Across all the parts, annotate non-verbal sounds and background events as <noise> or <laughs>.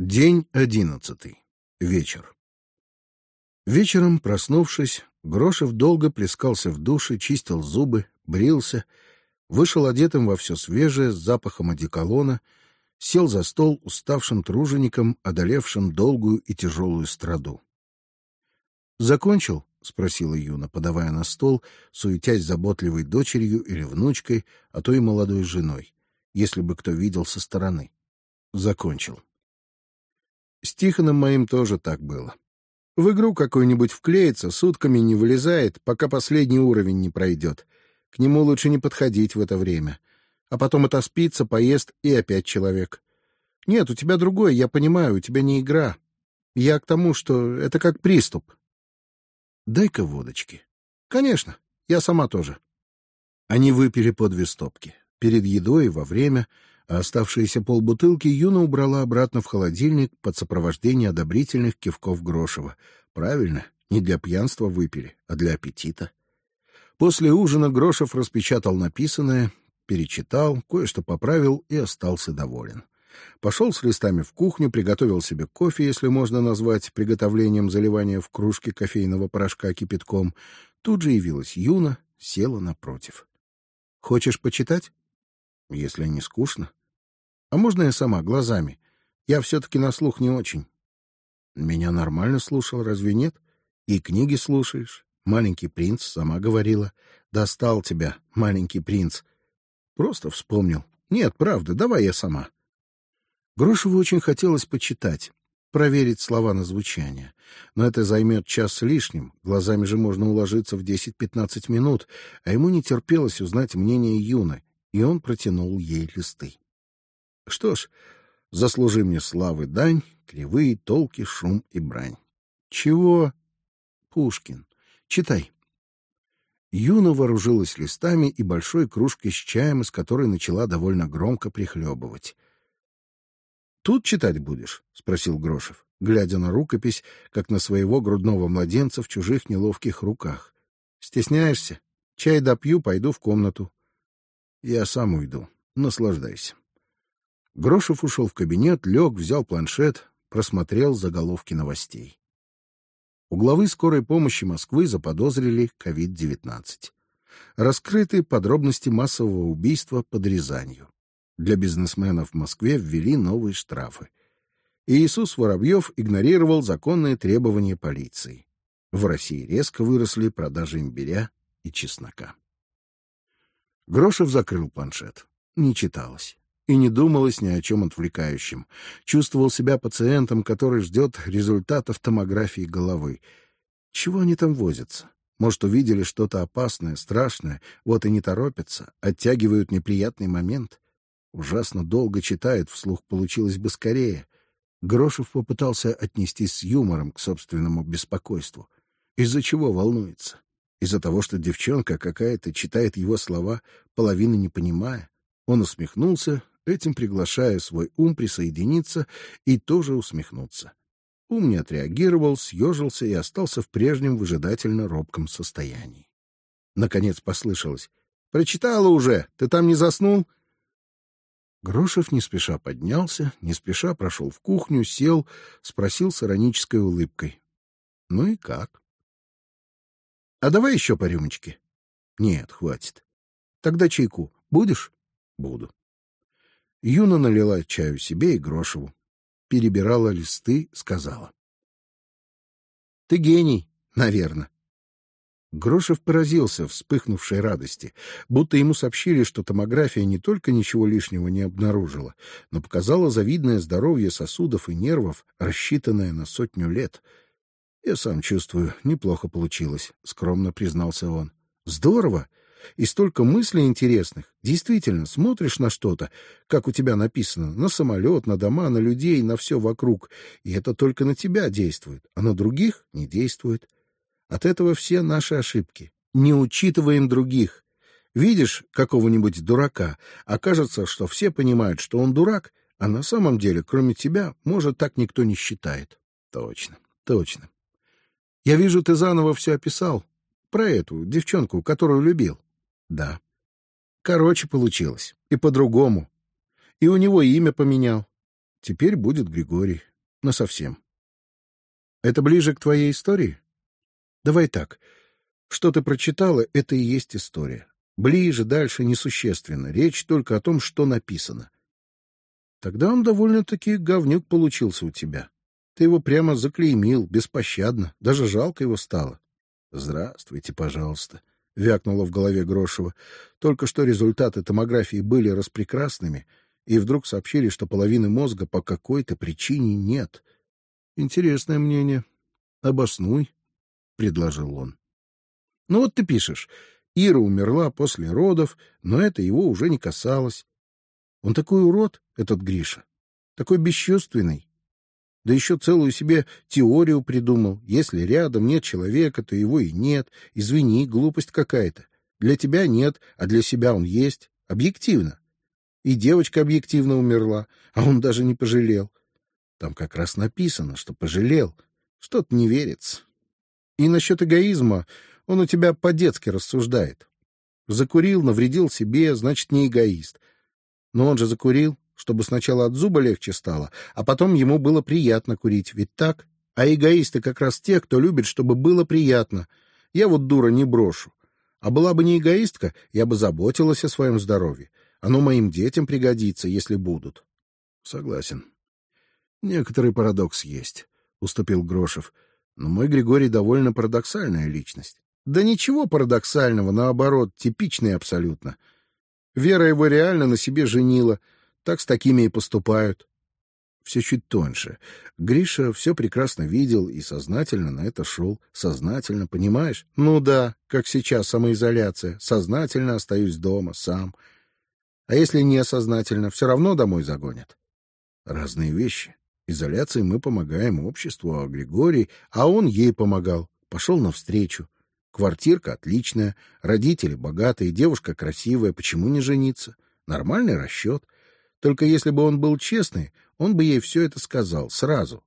День одиннадцатый. Вечер. Вечером, проснувшись, Грошев долго плескался в душе, чистил зубы, брился, вышел одетым во все свежее с запахом одеколона, сел за стол уставшим тружеником, одолевшим долгую и тяжелую страду. Закончил? спросила Юна, подавая на стол, суетясь заботливой дочерью или внучкой, а то и молодой женой, если бы кто видел со стороны. Закончил. С Тихоном моим тоже так было. В игру какую-нибудь вклеится, сутками не вылезает, пока последний уровень не пройдет. К нему лучше не подходить в это время. А потом это спится, поест и опять человек. Нет, у тебя другое, я понимаю, у тебя не игра. Я к тому, что это как приступ. Дай-ка водочки. Конечно, я сама тоже. Они выпили по две стопки. Перед едой и во время — а оставшиеся полбутылки Юна убрала обратно в холодильник под сопровождение одобрительных кивков Грошева. Правильно, не для пьянства выпили, а для аппетита. После ужина Грошев распечатал написанное, перечитал, кое-что поправил и остался доволен. Пошел с листами в кухню, приготовил себе кофе, если можно назвать приготовлением заливания в кружке кофейного порошка кипятком. Тут же явилась Юна, села напротив. Хочешь почитать? Если не скучно. А можно я сама, глазами? Я все-таки на слух не очень. Меня нормально слушал, разве нет? И книги слушаешь. Маленький принц сама говорила. Достал тебя, маленький принц. Просто вспомнил. Нет, правда, давай я сама. Грошеву очень хотелось почитать, проверить слова на звучание. Но это займет час с лишним, глазами же можно уложиться в десять-пятнадцать минут, а ему не терпелось узнать мнение Юны, и он протянул ей листы. Что ж, заслужи мне славы дань, кривые толки, шум и брань. Чего? Пушкин. Читай. Юна вооружилась листами и большой кружкой с чаем, из которой начала довольно громко прихлебывать. Тут читать будешь? – спросил Грошев, глядя на рукопись, как на своего грудного младенца в чужих неловких руках. Стесняешься? Чай допью, пойду в комнату. Я сам уйду. Наслаждайся. Грошев ушел в кабинет, лег, взял планшет, просмотрел заголовки новостей. У главы скорой помощи Москвы заподозрили COVID-19. Раскрыты подробности массового убийства под Рязанью. Для бизнесменов в Москве ввели новые штрафы. Иисус Воробьев игнорировал законные требования полиции. В России резко выросли продажи имбиря и чеснока. Грошев закрыл планшет. Не читалось и не думалось ни о чем отвлекающем. Чувствовал себя пациентом, который ждет результатов томографии головы. Чего они там возятся? Может, увидели что-то опасное, страшное, вот и не торопятся, оттягивают неприятный момент. Ужасно долго читают, вслух получилось бы скорее. Грошев попытался отнестись с юмором к собственному беспокойству. Из-за чего волнуется? Из-за того, что девчонка какая-то читает его слова, половины не понимая. Он усмехнулся, этим приглашая свой ум присоединиться и тоже усмехнуться. Ум не отреагировал, съежился и остался в прежнем выжидательно робком состоянии. Наконец послышалось: "Прочитала уже. Ты там не заснул?" Грошев не спеша поднялся, не спеша прошел в кухню, сел, спросил с иронической улыбкой: "Ну и как?" "А давай еще по рюмочке?" "Нет, хватит. Тогда чайку будешь?" "Буду." Юна налила чаю себе и Грошеву, перебирала листы, сказала: "Ты гений, наверное". Грошев поразился вспыхнувшей радости, будто ему сообщили, что томография не только ничего лишнего не обнаружила, но показала завидное здоровье сосудов и нервов, рассчитанное на сотню лет. Я сам чувствую, неплохо получилось, скромно признался он. Здорово и столько мыслей интересных. Действительно, смотришь на что-то, как у тебя написано, на самолет, на дома, на людей, на все вокруг, и это только на тебя действует, а на других не действует. От этого все наши ошибки. Не учитываем других. Видишь какого-нибудь дурака, окажется, что все понимают, что он дурак, а на самом деле, кроме тебя, может, так никто не считает. Точно, точно. Я вижу, ты заново все описал. Про эту девчонку, которую любил. Да. Короче получилось. И по-другому. И у него имя поменял. Теперь будет Григорий. На совсем. Это ближе к твоей истории? Давай так. Что ты прочитала, это и есть история. Ближе, дальше несущественно. Речь только о том, что написано. Тогда он довольно-таки говнюк получился у тебя. Ты его прямо заклеймил, беспощадно. Даже жалко его стало. Здравствуйте, пожалуйста. Вякнуло в голове Грошева. Только что результаты томографии были распрекрасными, и вдруг сообщили, что половины мозга по какой-то причине нет. Интересное мнение. Обоснуй, предложил он. Ну вот ты пишешь. Ира умерла после родов, но это его уже не касалось. Он такой урод, этот Гриша, такой бесчувственный. Да еще целую себе теорию придумал. Если рядом нет человека, то его и нет. Извини, глупость какая-то. Для тебя нет, а для себя он есть. Объективно. И девочка объективно умерла, <laughs> а он даже не пожалел. Там как раз написано, что пожалел. Что-то не верится. И насчет эгоизма он у тебя по-детски рассуждает. Закурил, навредил себе, значит, не эгоист. Но он же закурил, чтобы сначала от зуба легче стало, а потом ему было приятно курить, ведь так? А эгоисты как раз те, кто любит, чтобы было приятно. Я вот дура не брошу. А была бы не эгоистка, я бы заботилась о своем здоровье. Оно моим детям пригодится, если будут. Согласен. Некоторый парадокс есть, уступил Грошев. Но мой Григорий довольно парадоксальная личность. Да ничего парадоксального, наоборот, типичный абсолютно. Вера его реально на себе женила, так с такими и поступают. Все чуть тоньше. Гриша все прекрасно видел и сознательно на это шел. Сознательно, понимаешь? Ну да, как сейчас самоизоляция. Сознательно остаюсь дома, сам. А если не сознательно, все равно домой загонят. Разные вещи. Изоляцией мы помогаем обществу, а Григорий, а он ей помогал. Пошел навстречу. Квартирка отличная, родители богатые, девушка красивая. Почему не жениться? Нормальный расчет. Только если бы он был честный, он бы ей все это сказал сразу.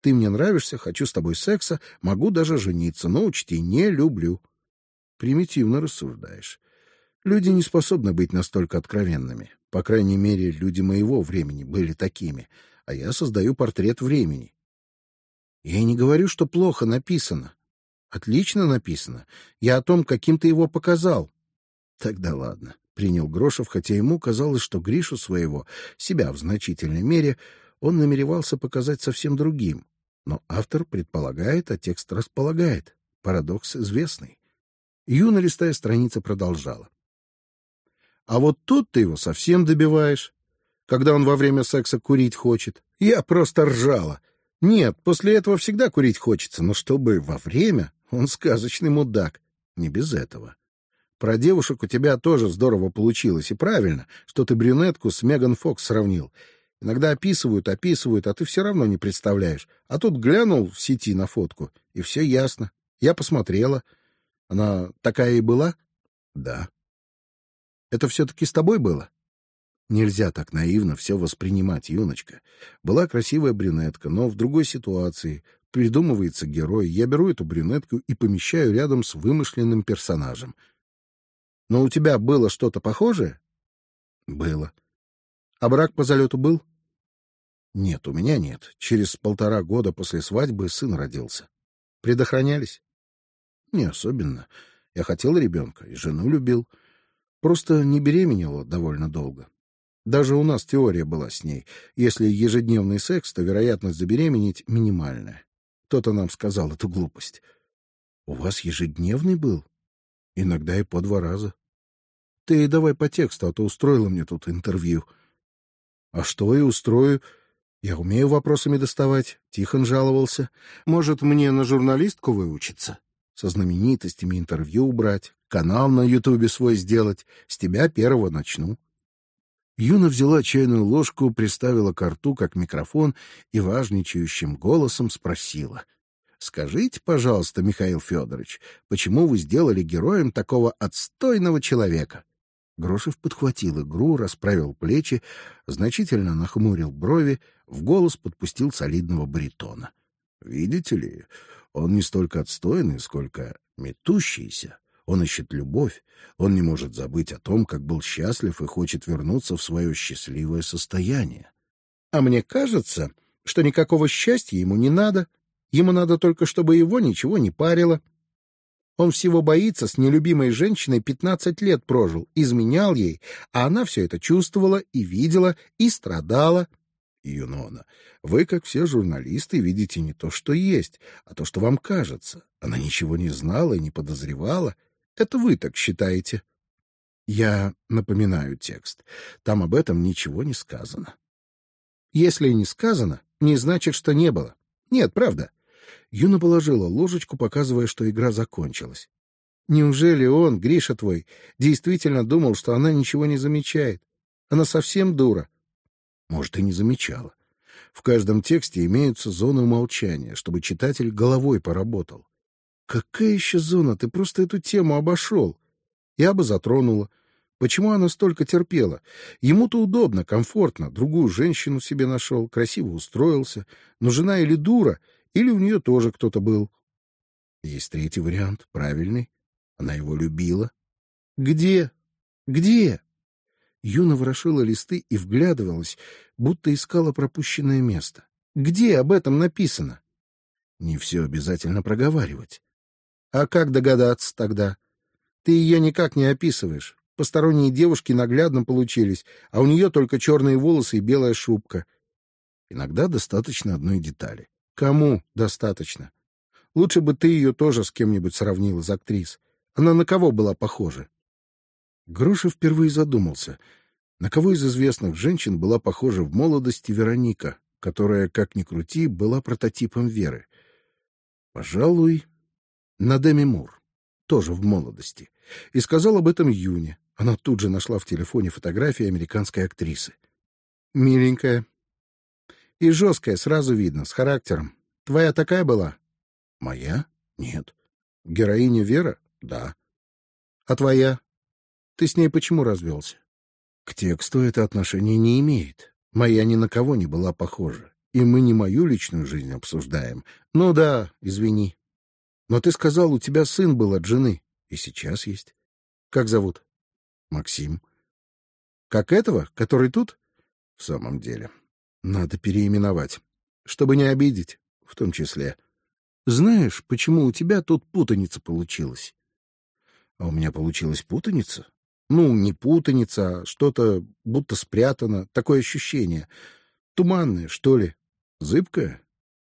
Ты мне нравишься, хочу с тобой секса, могу даже жениться, но учти, не люблю. Примитивно рассуждаешь. Люди не способны быть настолько откровенными. По крайней мере, люди моего времени были такими, а я создаю портрет времени. Я не говорю, что плохо написано. Отлично написано. Я о том, каким ты его показал. Тогда ладно принял Грошев, хотя ему казалось, что Гришу своего, себя в значительной мере, он намеревался показать совсем другим. Но автор предполагает, а текст располагает. Парадокс известный. Юна, листая страница, продолжала. А вот тут ты его совсем добиваешь. Когда он во время секса курить хочет. Я просто ржала. Нет, после этого всегда курить хочется, но чтобы во время... Он сказочный мудак. Не без этого. Про девушек у тебя тоже здорово получилось, и правильно, что ты брюнетку с Меган Фокс сравнил. Иногда описывают, описывают, а ты все равно не представляешь. А тут глянул в сети на фотку, и все ясно. Я посмотрела. Она такая и была? Да. Это все-таки с тобой было? Нельзя так наивно все воспринимать, юночка. Была красивая брюнетка, но в другой ситуации. Придумывается герой. Я беру эту брюнетку и помещаю рядом с вымышленным персонажем — но у тебя было что-то похожее? Было. А брак по залету был? Нет, у меня нет. Через полтора года после свадьбы сын родился. Предохранялись? Не особенно. Я хотел ребенка и жену любил. Просто не беременела довольно долго. Даже у нас теория была с ней. Если ежедневный секс, то вероятность забеременеть минимальная. Кто-то нам сказал эту глупость. У вас ежедневный был? Иногда и по два раза. Ты давай по тексту, а то устроила мне тут интервью. А что и устрою. Я умею вопросами доставать. Тихон жаловался. Может, мне на журналистку выучиться? Со знаменитостями интервью брать, канал на Ютубе свой сделать. С тебя первого начну. Юна взяла чайную ложку, приставила к рту как микрофон и важничающим голосом спросила: Скажите, пожалуйста, Михаил Федорович, почему вы сделали героем такого отстойного человека? Грошев подхватил игру, расправил плечи, значительно нахмурил брови, в голос подпустил солидного баритона. Видите ли, он не столько отстойный, сколько метущийся. Он ищет любовь, он не может забыть о том, как был счастлив и хочет вернуться в свое счастливое состояние. А мне кажется, что никакого счастья ему не надо, ему надо только, чтобы его ничего не парило. Он всего боится, с нелюбимой женщиной пятнадцать лет прожил, изменял ей, а она все это чувствовала и видела, и страдала. Юнона, вы, как все журналисты, видите не то, что есть, а то, что вам кажется. Она ничего не знала и не подозревала. Это вы так считаете. Я напоминаю текст. Там об этом ничего не сказано. Если не сказано, не значит, что не было. Нет, правда. Юна положила ложечку, показывая, что игра закончилась. Неужели он, Гриша твой, действительно думал, что она ничего не замечает? Она совсем дура. Может, и не замечала. В каждом тексте имеются зоны умолчания, чтобы читатель головой поработал. Какая еще зона? Ты просто эту тему обошел. Я бы затронула. Почему она столько терпела? Ему-то удобно, комфортно, другую женщину себе нашел, красиво устроился. Но жена или дура, или у нее тоже кто-то был. Есть третий вариант, правильный. Она его любила. Где? Где? Юна ворошила листы и вглядывалась, будто искала пропущенное место. Где об этом написано? Не все обязательно проговаривать. А как догадаться тогда? Ты ее никак не описываешь. Посторонние девушки наглядно получились, а у нее только черные волосы и белая шубка. Иногда достаточно одной детали. Кому достаточно? Лучше бы ты ее тоже с кем-нибудь сравнил из актрис. Она на кого была похожа? Грошев впервые задумался, на кого из известных женщин была похожа в молодости Вероника, которая, как ни крути, была прототипом Веры. Пожалуй, на Деми Мур, тоже в молодости, и сказал об этом Юне. Она тут же нашла в телефоне фотографии американской актрисы. Миленькая, и жесткая, сразу видно, с характером. Твоя такая была? Моя? Нет. Героиня Вера? Да. А твоя? Ты с ней почему развелся? К тексту это отношение не имеет. Моя ни на кого не была похожа. И мы не мою личную жизнь обсуждаем. Ну да, извини. Но ты сказал, у тебя сын был от жены. И сейчас есть. Как зовут? Максим. Как этого, который тут? В самом деле. Надо переименовать, чтобы не обидеть, в том числе. Знаешь, почему у тебя тут путаница получилась? А у меня получилась путаница? Ну, не путаница, а что-то будто спрятано, такое ощущение. Туманное, что ли? Зыбкое?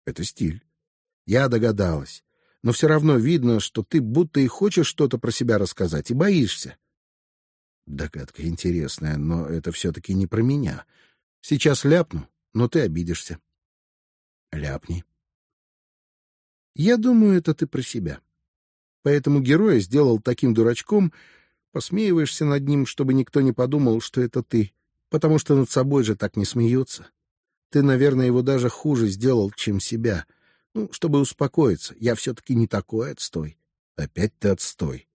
Это стиль. Я догадалась. Но все равно видно, что ты будто и хочешь что-то про себя рассказать, и боишься. Догадка интересная, но это все-таки не про меня. Сейчас ляпну, но ты обидишься. Ляпни. Я думаю, это ты про себя. Поэтому героя сделал таким дурачком, посмеиваешься над ним, чтобы никто не подумал, что это ты, потому что над собой же так не смеются. Ты, наверное, его даже хуже сделал, чем себя. Ну, чтобы успокоиться. Я все-таки не такой отстой. Опять ты отстой.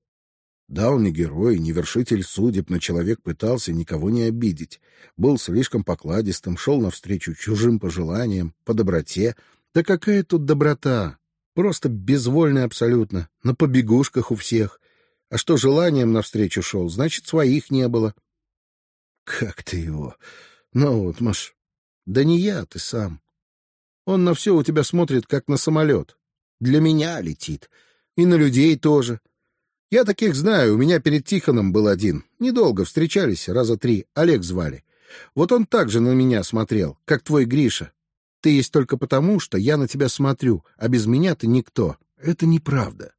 Да, он не герой, не вершитель судеб, но человек пытался никого не обидеть. Был слишком покладистым, шел навстречу чужим пожеланиям, по доброте. Да какая тут доброта? Просто безвольный абсолютно, на побегушках у всех. А что желанием навстречу шел, значит, своих не было. Как ты его? Ну вот, Маш, да не я, ты сам. Он на все у тебя смотрит, как на самолет. Для меня летит. И на людей тоже. — я таких знаю, у меня перед Тихоном был один. Недолго встречались, раза три, Олег звали. Вот он так же на меня смотрел, как твой Гриша. Ты есть только потому, что я на тебя смотрю, а без меня ты никто. Это неправда.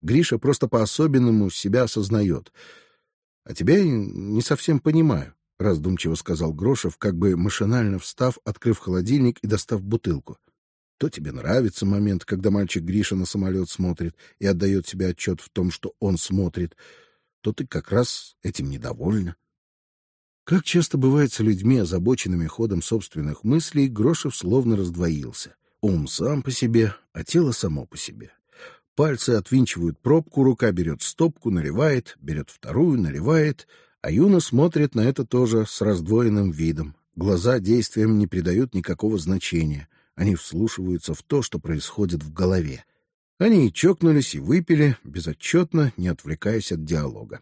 Гриша просто по-особенному себя осознает. А тебя не совсем понимаю, — раздумчиво сказал Грошев, как бы машинально встав, открыв холодильник и достав бутылку. То тебе нравится момент, когда мальчик Гриша на самолет смотрит и отдает себе отчет в том, что он смотрит, то ты как раз этим недовольна. Как часто бывает с людьми, озабоченными ходом собственных мыслей, Грошев словно раздвоился. Ум сам по себе, а тело само по себе. Пальцы отвинчивают пробку, рука берет стопку, наливает, берет вторую, наливает, а Юна смотрит на это тоже с раздвоенным видом. Глаза действиям не придают никакого значения — они вслушиваются в то, что происходит в голове. Они и чокнулись, и выпили, безотчетно, не отвлекаясь от диалога.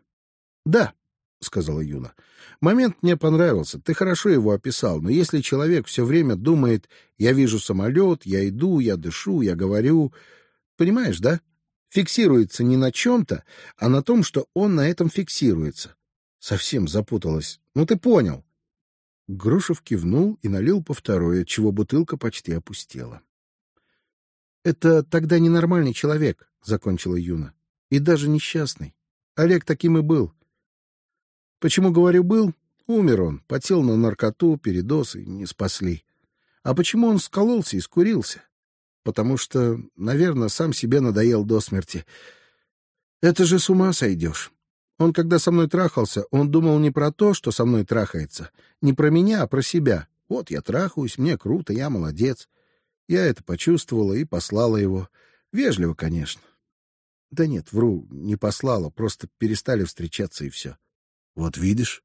Да, — сказала Юна. «Момент мне понравился. Ты хорошо его описал. Но если человек все время думает, я вижу самолет, я иду, я дышу, я говорю... Понимаешь, да? Фиксируется не на чем-то, а на том, что он на этом фиксируется. Совсем запуталась. Ну, ты понял». Грушев кивнул и налил по второе, чего бутылка почти опустела. «Это тогда ненормальный человек», — закончила Юна. «И даже несчастный. Олег таким и был. Почему, говорю, был? Умер он, потел на наркоту, передоз и не спасли. А почему он скололся и скурился? Потому что, наверное, сам себе надоел до смерти. Это же с ума сойдешь. Он, когда со мной трахался, он думал не про то, что со мной трахается, не про меня, а про себя. Вот я трахаюсь, мне круто, я молодец. Я это почувствовала и послала его. Вежливо, конечно. Да нет, вру, не послала, просто перестали встречаться и все. Вот видишь?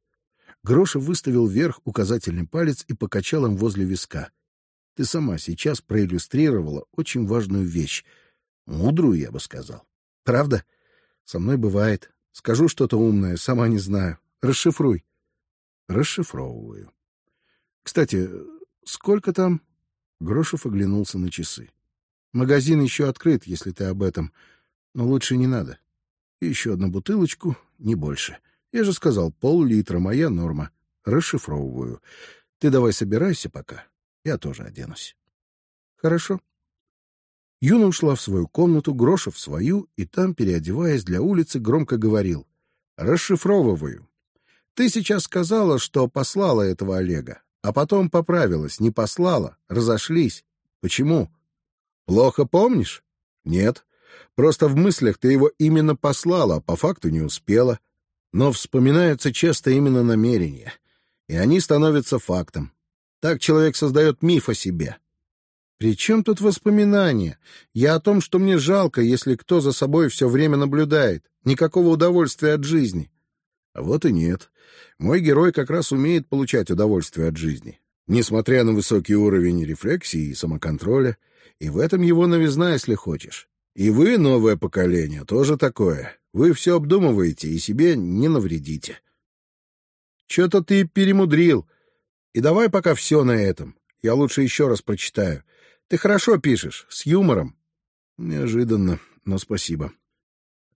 Грошев выставил вверх указательный палец и покачал им возле виска. Ты сама сейчас проиллюстрировала очень важную вещь. Мудрую, я бы сказал. Правда? Со мной бывает. Скажу что-то умное, сама не знаю. Расшифруй. Расшифровываю. Кстати, сколько там? Грошев оглянулся на часы. Магазин еще открыт, если ты об этом. Но лучше не надо. еще одну бутылочку, не больше. — я же сказал, пол-литра — моя норма. Расшифровываю. Ты давай собирайся пока. Я тоже оденусь. Хорошо. Юна ушла в свою комнату, Гроша в свою, и там, переодеваясь для улицы, громко говорил. Расшифровываю. Ты сейчас сказала, что послала этого Олега, а потом поправилась, не послала, разошлись. Почему? Плохо помнишь? Нет. Просто в мыслях ты его именно послала, а по факту не успела но вспоминаются часто именно намерения, и они становятся фактом. Так человек создает миф о себе. При чем тут воспоминания? Я о том, что мне жалко, если кто за собой все время наблюдает. Никакого удовольствия от жизни. А вот и нет. Мой герой как раз умеет получать удовольствие от жизни, несмотря на высокий уровень рефлексии и самоконтроля. И в этом его новизна, если хочешь. И вы, новое поколение, тоже такое. Вы все обдумываете и себе не навредите. Что-то ты перемудрил. И давай пока все на этом. Я лучше еще раз прочитаю. Ты хорошо пишешь, с юмором. Неожиданно, но спасибо.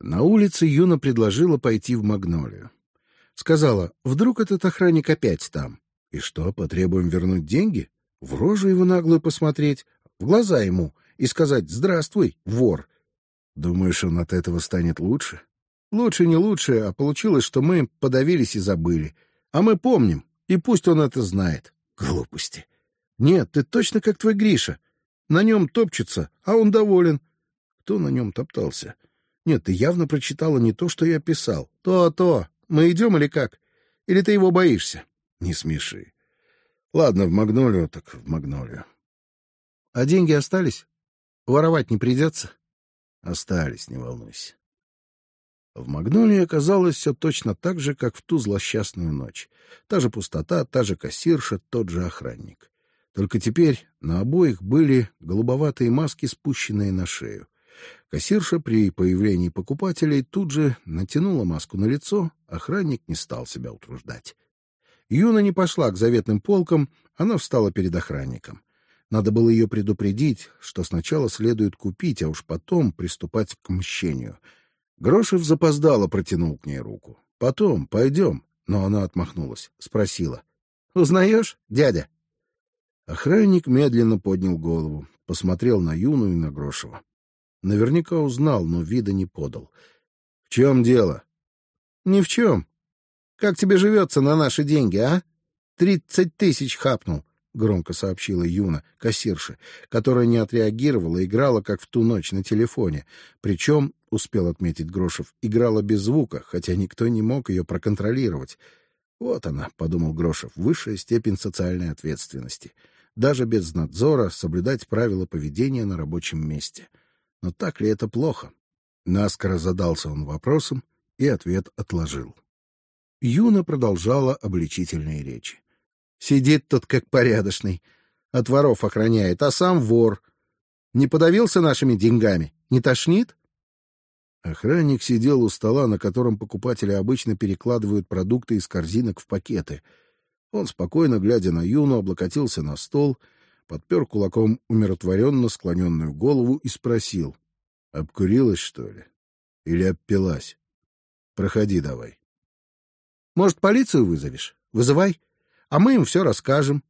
На улице Юна предложила пойти в Магнолию. Сказала, вдруг этот охранник опять там. И что, потребуем вернуть деньги? В рожу его наглую посмотреть, в глаза ему и сказать «Здравствуй, вор», Думаешь, он от этого станет лучше? Лучше не лучше, а получилось, что мы подавились и забыли. А мы помним, и пусть он это знает. Глупости. Нет, ты точно как твой Гриша. На нем топчется, а он доволен. Кто на нем топтался? Нет, ты явно прочитала не то, что я писал. То-то. Мы идем или как? Или ты его боишься? Не смеши. Ладно, в Магнолию так в Магнолию. А деньги остались? Воровать не придется? Остались, не волнуйся. В Магнолии оказалось все точно так же, как в ту злосчастную ночь. Та же пустота, та же кассирша, тот же охранник. Только теперь на обоих были голубоватые маски, спущенные на шею. Кассирша при появлении покупателей тут же натянула маску на лицо, охранник не стал себя утруждать. Юна не пошла к заветным полкам, она встала перед охранником. Надо было ее предупредить, что сначала следует купить, а уж потом приступать к мщению. Грошев запоздало протянул к ней руку. Потом, пойдем. Но она отмахнулась, спросила: "Узнаешь, дядя?" Охранник медленно поднял голову, посмотрел на Юну и на Грошева. Наверняка узнал, но вида не подал. В чем дело? Ни в чем. Как тебе живется на наши деньги, а? Тридцать тысяч хапнул громко сообщила Юна, кассирша, которая не отреагировала, играла как в ту ночь на телефоне. Причем, успел отметить Грошев, играла без звука, хотя никто не мог ее проконтролировать. Вот она, подумал Грошев, высшая степень социальной ответственности. Даже без надзора соблюдать правила поведения на рабочем месте. Но так ли это плохо? Наскоро задался он вопросом и ответ отложил. Юна продолжала обличительные речи. Сидит тут как порядочный. От воров охраняет, а сам вор. Не подавился нашими деньгами? Не тошнит? Охранник сидел у стола, на котором покупатели обычно перекладывают продукты из корзинок в пакеты. Он спокойно, глядя на Юну, облокотился на стол, подпер кулаком умиротворенно склоненную голову и спросил: "Обкурилась что ли? Или обпилась? Проходи давай. Может, полицию вызовешь? Вызывай, а мы им все расскажем.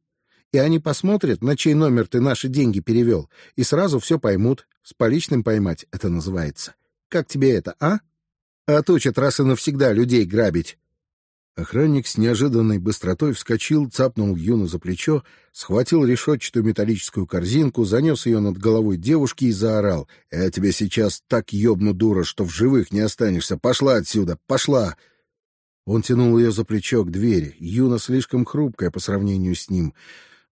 И они посмотрят, на чей номер ты наши деньги перевел, и сразу все поймут. С поличным поймать это называется. Как тебе это, а? Отучат раз и навсегда людей грабить. Охранник с неожиданной быстротой вскочил, цапнул Юну за плечо, схватил решетчатую металлическую корзинку, занес ее над головой девушки и заорал: "Я тебе сейчас так ёбну, дура, что в живых не останешься. Пошла отсюда, пошла!" Он тянул ее за плечо к двери. Юна слишком хрупкая по сравнению с ним.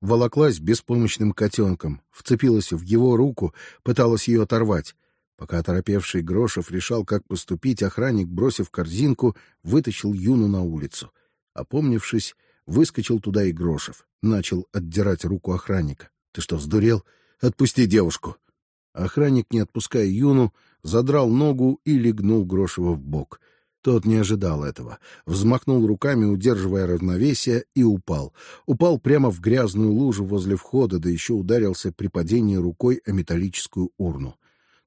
Волоклась беспомощным котенком, вцепилась в его руку, пыталась ее оторвать. Пока оторопевший Грошев решал, как поступить, охранник, бросив корзинку, вытащил Юну на улицу. Опомнившись, выскочил туда и Грошев, начал отдирать руку охранника. Ты что, сдурел? Отпусти девушку. Охранник, не отпуская Юну, задрал ногу и легнул Грошева в бок. Тот не ожидал этого, взмахнул руками, удерживая равновесие, и упал. Упал прямо в грязную лужу возле входа, да еще ударился при падении рукой о металлическую урну.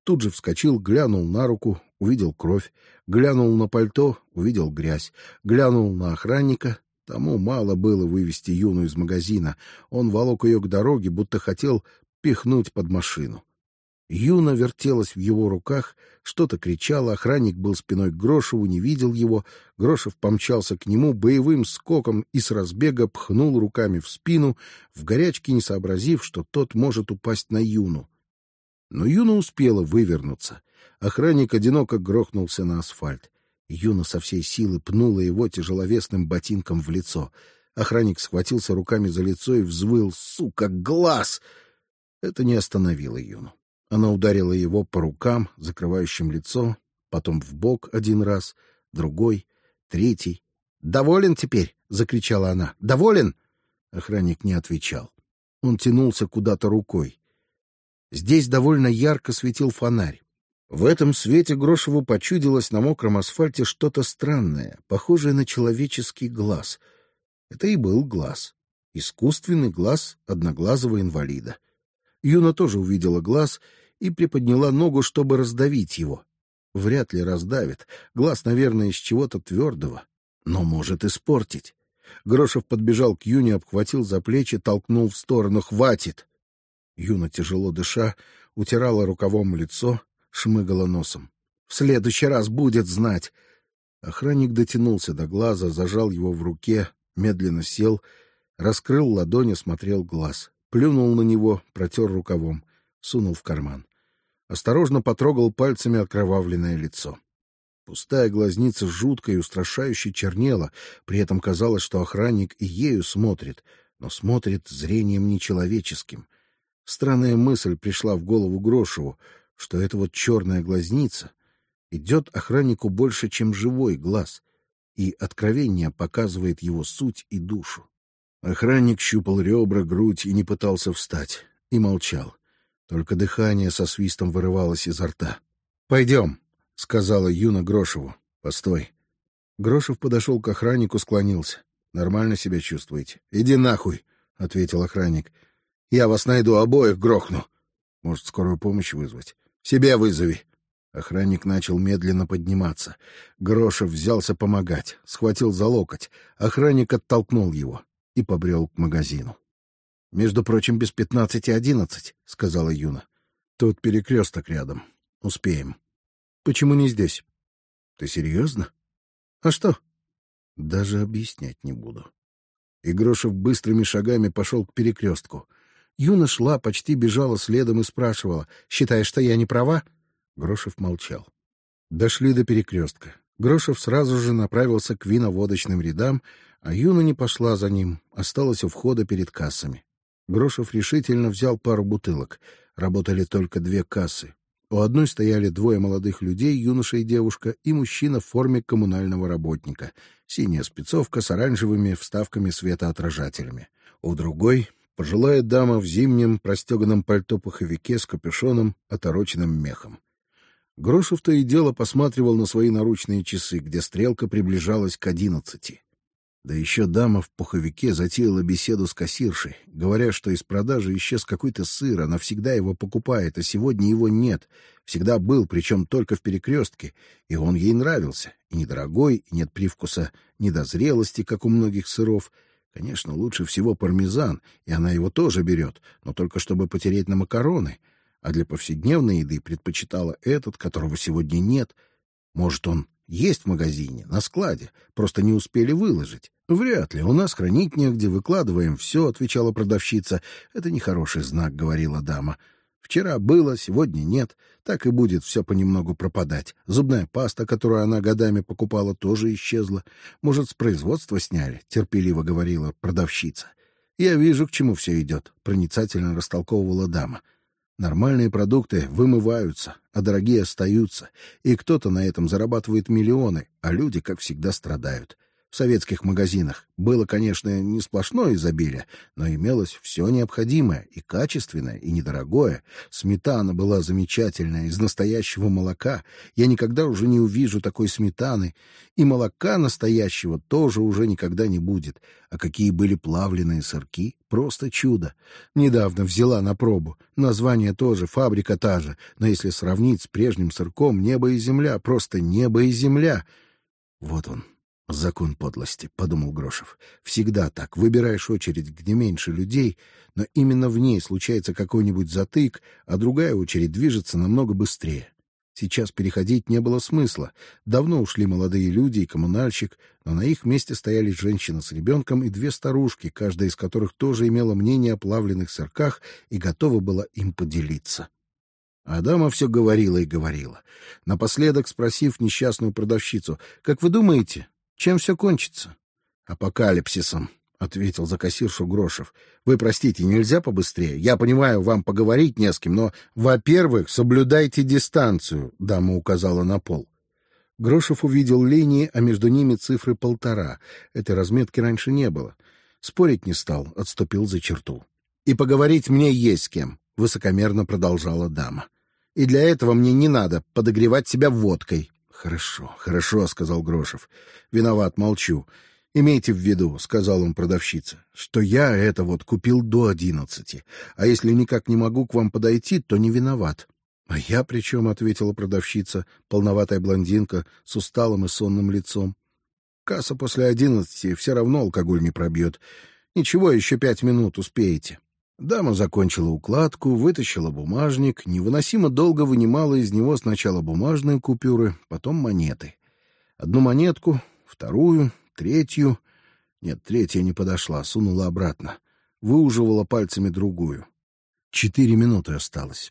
Тут же вскочил, глянул на руку, увидел кровь, глянул на пальто, увидел грязь, глянул на охранника. Тому мало было вывести Юну из магазина. Он волок ее к дороге, будто хотел пихнуть под машину. Юна вертелась в его руках, что-то кричала. Охранник был спиной к Грошеву, не видел его. Грошев помчался к нему боевым скоком и с разбега пхнул руками в спину, в горячке не сообразив, что тот может упасть на Юну. Но Юна успела вывернуться. Охранник одиноко грохнулся на асфальт. Юна со всей силы пнула его тяжеловесным ботинком в лицо. Охранник схватился руками за лицо и взвыл: "Сука, глаз!" Это не остановило Юну. Она ударила его по рукам, закрывающим лицо, потом в бок один раз, другой, третий. "Доволен теперь?" закричала она. "Доволен?" Охранник не отвечал. Он тянулся куда-то рукой. Здесь довольно ярко светил фонарь. В этом свете Грошеву почудилось на мокром асфальте что-то странное, похожее на человеческий глаз. Это и был глаз, искусственный глаз одноглазого инвалида. Юна тоже увидела глаз и приподняла ногу, чтобы раздавить его. Вряд ли раздавит. Глаз, наверное, из чего-то твердого, но может испортить. Грошев подбежал к Юне, обхватил за плечи, толкнул в сторону. Хватит! Юна, тяжело дыша, утирала рукавом лицо, шмыгала носом. В следующий раз будет знать. Охранник дотянулся до глаза, зажал его в руке, медленно сел, раскрыл ладони, смотрел глаз, плюнул на него, протер рукавом, сунул в карман. Осторожно потрогал пальцами окровавленное лицо. Пустая глазница жутко и устрашающе чернела, при этом казалось, что охранник и ею смотрит, но смотрит зрением нечеловеческим. Странная мысль пришла в голову Грошеву, что эта вот черная глазница идет охраннику больше, чем живой глаз, и откровение показывает его суть и душу. Охранник щупал ребра, грудь и не пытался встать, и молчал. Только дыхание со свистом вырывалось изо рта. Пойдем, сказала Юна Грошеву. Постой. Грошев подошел к охраннику, склонился. Нормально себя чувствуете? Иди нахуй, ответил охранник. Я вас найду обоих, грохну. Может, скорую помощь вызвать? Себе вызови. Охранник начал медленно подниматься. Грошев взялся помогать, схватил за локоть. Охранник оттолкнул его и побрел к магазину. Между прочим, без пятнадцати одиннадцать, сказала Юна. Тут перекресток рядом. Успеем. Почему не здесь? Ты серьезно? А что? Даже объяснять не буду. И Грошев быстрыми шагами пошел к перекрестку. Юна шла, почти бежала следом и спрашивала: "Считаешь, что я не права?" Грошев молчал. Дошли до перекрестка. Грошев сразу же направился к виноводочным рядам, а Юна не пошла за ним, осталась у входа перед кассами. Грошев решительно взял пару бутылок. Работали только две кассы. У одной стояли двое молодых людей, юноша и девушка, и мужчина в форме коммунального работника, синяя спецовка с оранжевыми вставками светоотражателями. У другой Пожилая дама в зимнем простеганном пальто-пуховике с капюшоном, отороченным мехом. Грошев то и дело посматривал на свои наручные часы, где стрелка приближалась к одиннадцати. Да еще дама в пуховике затеяла беседу с кассиршей, говоря, что из продажи исчез какой-то сыр, она всегда его покупает, а сегодня его нет. Всегда был, причем только в перекрестке, и он ей нравился. И недорогой, и нет привкуса недозрелости, как у многих сыров. Конечно, лучше всего пармезан, и она его тоже берет, но только чтобы потереть на макароны — а для повседневной еды предпочитала этот, которого сегодня нет. Может, он есть в магазине, на складе, просто не успели выложить. Вряд ли, у нас хранить негде, выкладываем все, отвечала продавщица. Это нехороший знак, говорила дама. Вчера было, сегодня нет, так и будет все понемногу пропадать. Зубная паста, которую она годами покупала, тоже исчезла. Может, с производства сняли? Терпеливо говорила продавщица. Я вижу, к чему все идет. Проницательно растолковывала дама. Нормальные продукты вымываются, а дорогие остаются, и кто-то на этом зарабатывает миллионы, а люди, как всегда, страдают в советских магазинах было, конечно, не сплошное изобилие, но имелось все необходимое и качественное, и недорогое. Сметана была замечательная из настоящего молока. Я никогда уже не увижу такой сметаны, и молока настоящего тоже уже никогда не будет. А какие были плавленые сырки, просто чудо. Недавно взяла на пробу. Название тоже, фабрика та же, но если сравнить с прежним сырком, небо и земля, просто небо и земля. Вот он, Закон подлости, подумал Грошев. Всегда так. Выбираешь очередь, где меньше людей, но именно в ней случается какой-нибудь затык, а другая очередь движется намного быстрее. Сейчас переходить не было смысла. Давно ушли молодые люди и коммунальщик, но на их месте стояли женщина с ребенком и две старушки, каждая из которых тоже имела мнение о плавленных сырках и готова была им поделиться. Адама все говорила и говорила, напоследок спросив несчастную продавщицу: "Как вы думаете, чем все кончится? Апокалипсисом, ответил за кассиршу Грошев. Вы простите, нельзя побыстрее. Я понимаю, вам поговорить не с кем, но, во-первых, соблюдайте дистанцию. Дама указала на пол. Грошев увидел линии, а между ними цифры полтора. Этой разметки раньше не было. Спорить не стал, отступил за черту. И поговорить мне есть с кем, высокомерно продолжала дама. И для этого мне не надо подогревать себя водкой. Хорошо, хорошо, сказал Грошев. Виноват, молчу. Имейте в виду, сказал он продавщице, что я это вот купил до одиннадцати, а если никак не могу к вам подойти, то не виноват. А я при чем? ответила продавщица, полноватая блондинка с усталым и сонным лицом. Касса после одиннадцати все равно алкоголь не пробьет. Ничего, еще пять минут успеете. Дама закончила укладку, вытащила бумажник, невыносимо долго вынимала из него сначала бумажные купюры, потом монеты. Одну монетку, вторую, третью. Нет, третья не подошла, сунула обратно. Выуживала пальцами другую. Четыре минуты осталось.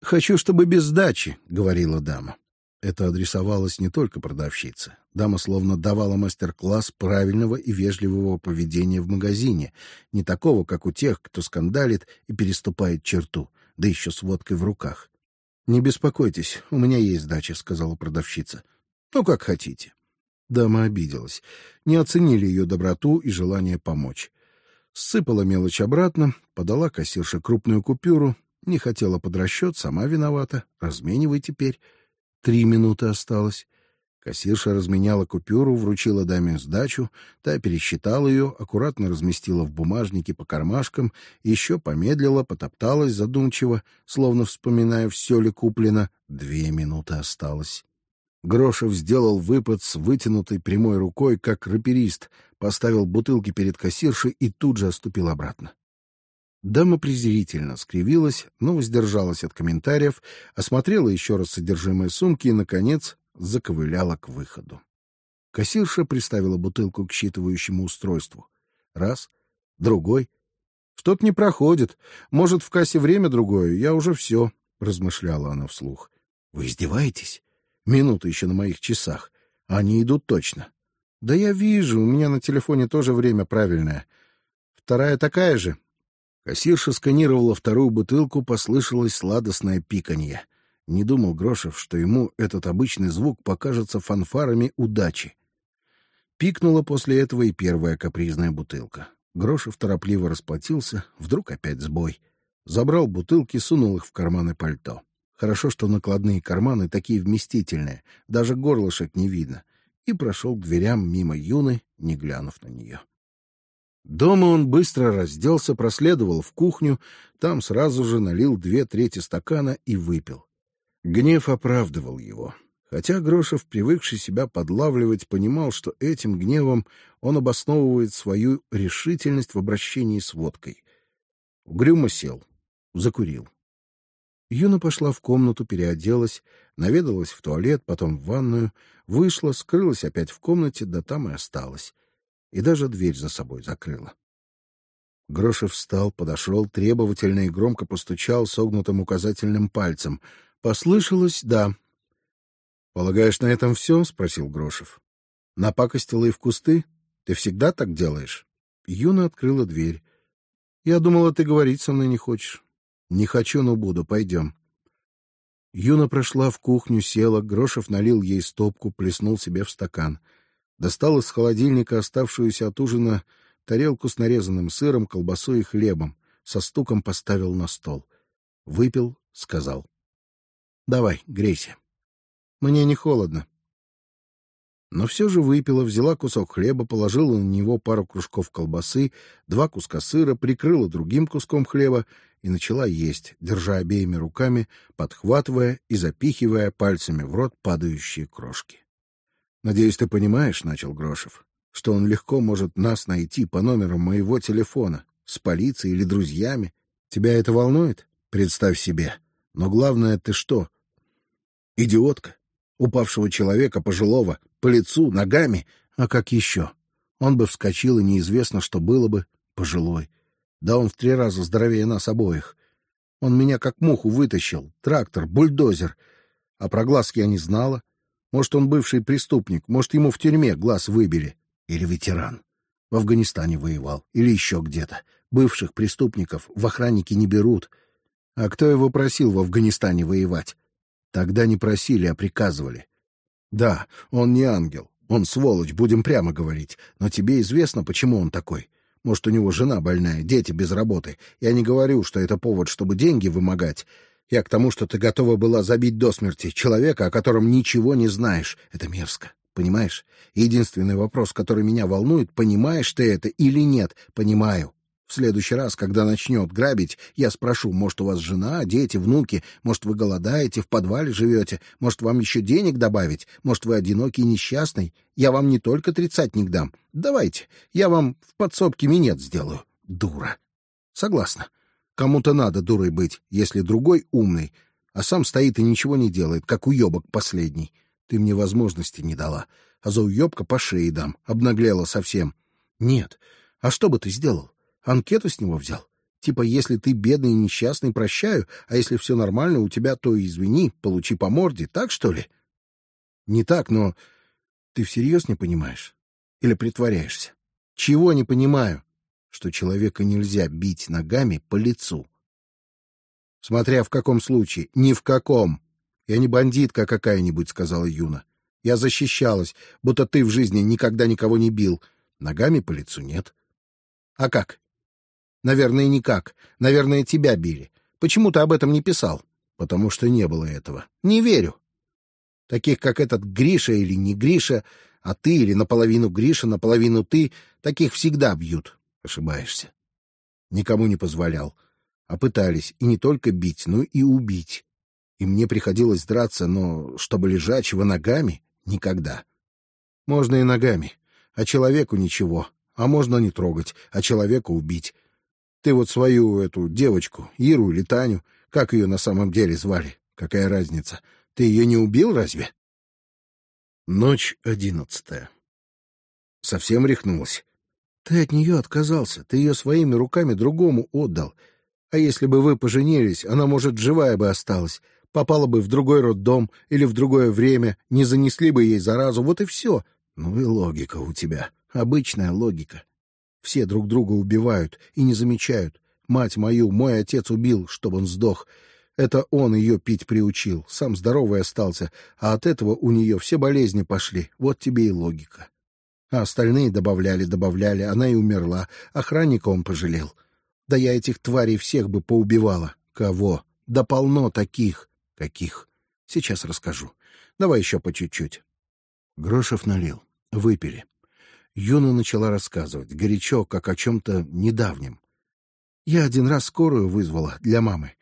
Хочу, чтобы без сдачи, говорила дама. Это адресовалось не только продавщице. Дама словно давала мастер-класс правильного и вежливого поведения в магазине, не такого, как у тех, кто скандалит и переступает черту, да еще с водкой в руках. Не беспокойтесь, у меня есть дача, сказала продавщица. Ну как хотите. Дама обиделась, не оценили ее доброту и желание помочь. Сыпала мелочь обратно, подала кассирше крупную купюру, не хотела под расчет, сама виновата, разменивай теперь. Три минуты осталось. Кассирша разменяла купюру, вручила даме сдачу, та пересчитала ее, аккуратно разместила в бумажнике по кармашкам, еще помедлила, потопталась задумчиво, словно вспоминая, все ли куплено. Две минуты осталось. Грошев сделал выпад с вытянутой прямой рукой, как раперист, поставил бутылки перед кассиршей и тут же отступил обратно. Дама презрительно скривилась, но воздержалась от комментариев, осмотрела еще раз содержимое сумки и, наконец, заковыляла к выходу. Кассирша приставила бутылку к считывающему устройству. Раз, другой. Что-то не проходит. Может, в кассе время другое. Я уже все, размышляла она вслух. Вы издеваетесь? Минуты еще на моих часах. Они идут точно. Да я вижу, у меня на телефоне тоже время правильное. Вторая такая же, Кассирша сканировала вторую бутылку, послышалось сладостное пиканье. Не думал Грошев, что ему этот обычный звук покажется фанфарами удачи. Пикнула после этого и первая капризная бутылка. Грошев торопливо расплатился, вдруг опять сбой. Забрал бутылки, сунул их в карманы пальто. Хорошо, что накладные карманы такие вместительные, даже горлышек не видно. И прошел к дверям мимо Юны, не глянув на нее. Дома он быстро разделся, проследовал в кухню, там сразу же налил две трети стакана и выпил. Гнев оправдывал его. Хотя Грошев, привыкший себя подлавливать, понимал, что этим гневом он обосновывает свою решительность в обращении с водкой. Угрюмо сел, закурил. Юна пошла в комнату, переоделась, наведалась в туалет, потом в ванную, вышла, скрылась опять в комнате, да там и осталась и даже дверь за собой закрыла. Грошев встал, подошел, требовательно и громко постучал согнутым указательным пальцем. Послышалось «да». «Полагаешь, на этом все?» — спросил Грошев. «Напакостила и в кусты? Ты всегда так делаешь?» Юна открыла дверь. «Я думала, ты говорить со мной не хочешь». «Не хочу, но буду. Пойдем». Юна прошла в кухню, села, Грошев налил ей стопку, плеснул себе в стакан — достал из холодильника оставшуюся от ужина тарелку с нарезанным сыром, колбасой и хлебом, со стуком поставил на стол. Выпил, сказал: "Давай, грейся. Мне не холодно". Но все же выпила, взяла кусок хлеба, положила на него пару кружков колбасы, два куска сыра, прикрыла другим куском хлеба и начала есть, держа обеими руками, подхватывая и запихивая пальцами в рот падающие крошки. Надеюсь, ты понимаешь, начал Грошев, что он легко может нас найти по номеру моего телефона, с полицией или друзьями. Тебя это волнует? Представь себе. Но главное, ты что? Идиотка, упавшего человека пожилого по лицу ногами, а как еще? Он бы вскочил и неизвестно, что было бы пожилой. Да он в три раза здоровее нас обоих. Он меня как муху вытащил, трактор, бульдозер. А про глазки я не знала. Может, он бывший преступник, может, ему в тюрьме глаз выбили. Или ветеран. В Афганистане воевал. Или еще где-то. Бывших преступников в охранники не берут. А кто его просил в Афганистане воевать? Тогда не просили, а приказывали. Да, он не ангел. Он сволочь, будем прямо говорить. Но тебе известно, почему он такой. Может, у него жена больная, дети без работы. Я не говорю, что это повод, чтобы деньги вымогать. Я к тому, что ты готова была забить до смерти человека, о котором ничего не знаешь. Это мерзко, понимаешь? Единственный вопрос, который меня волнует, понимаешь ты это или нет? Понимаю. В следующий раз, когда начнет грабить, я спрошу, может, у вас жена, дети, внуки, может, вы голодаете, в подвале живете, может, вам еще денег добавить, может, вы одинокий несчастный. Я вам не только тридцатник дам. Давайте, я вам в подсобке минет сделаю. Дура. Согласна. Кому-то надо дурой быть, если другой умный, а сам стоит и ничего не делает, как уебок последний. Ты мне возможности не дала, а за уебка по шее дам. Обнаглела совсем. Нет. А что бы ты сделал? Анкету с него взял? Типа, если ты бедный и несчастный, прощаю, а если все нормально у тебя, то извини, получи по морде, так что ли? Не так, но ты всерьез не понимаешь или притворяешься? Чего не понимаю? Что человека нельзя бить ногами по лицу. Смотря в каком случае, ни в каком. Я не бандитка какая-нибудь, сказала Юна. Я защищалась, будто ты в жизни никогда никого не бил. Ногами по лицу нет. А как? Наверное, никак. Наверное, тебя били. Почему ты об этом не писал? Потому что не было этого. Не верю. Таких, как этот Гриша или не Гриша, а ты или наполовину Гриша, наполовину ты, таких всегда бьют. Ошибаешься. Никому не позволял. А пытались и не только бить, но и убить. И мне приходилось драться, но чтобы лежачего ногами — никогда. Можно и ногами, а человеку ничего. А можно не трогать, а человека убить. Ты вот свою эту девочку, Иру или Таню, как ее на самом деле звали? Какая разница? Ты ее не убил разве? Ночь одиннадцатая. Совсем рехнулась. Ты от нее отказался, ты ее своими руками другому отдал. А если бы вы поженились, она, может, живая бы осталась, попала бы в другой роддом или в другое время, не занесли бы ей заразу, вот и все. Ну и логика у тебя, обычная логика. Все друг друга убивают и не замечают. Мать мою мой отец убил, чтобы он сдох. Это он ее пить приучил, сам здоровый остался, а от этого у нее все болезни пошли. Вот тебе и логика а остальные добавляли, добавляли, она и умерла. Охранника он пожалел. Да я этих тварей всех бы поубивала. Кого? Да полно таких. Каких? Сейчас расскажу. Давай еще по чуть-чуть. Грошев налил. Выпили. Юна начала рассказывать, горячо, как о чем-то недавнем. Я один раз скорую вызвала для мамы.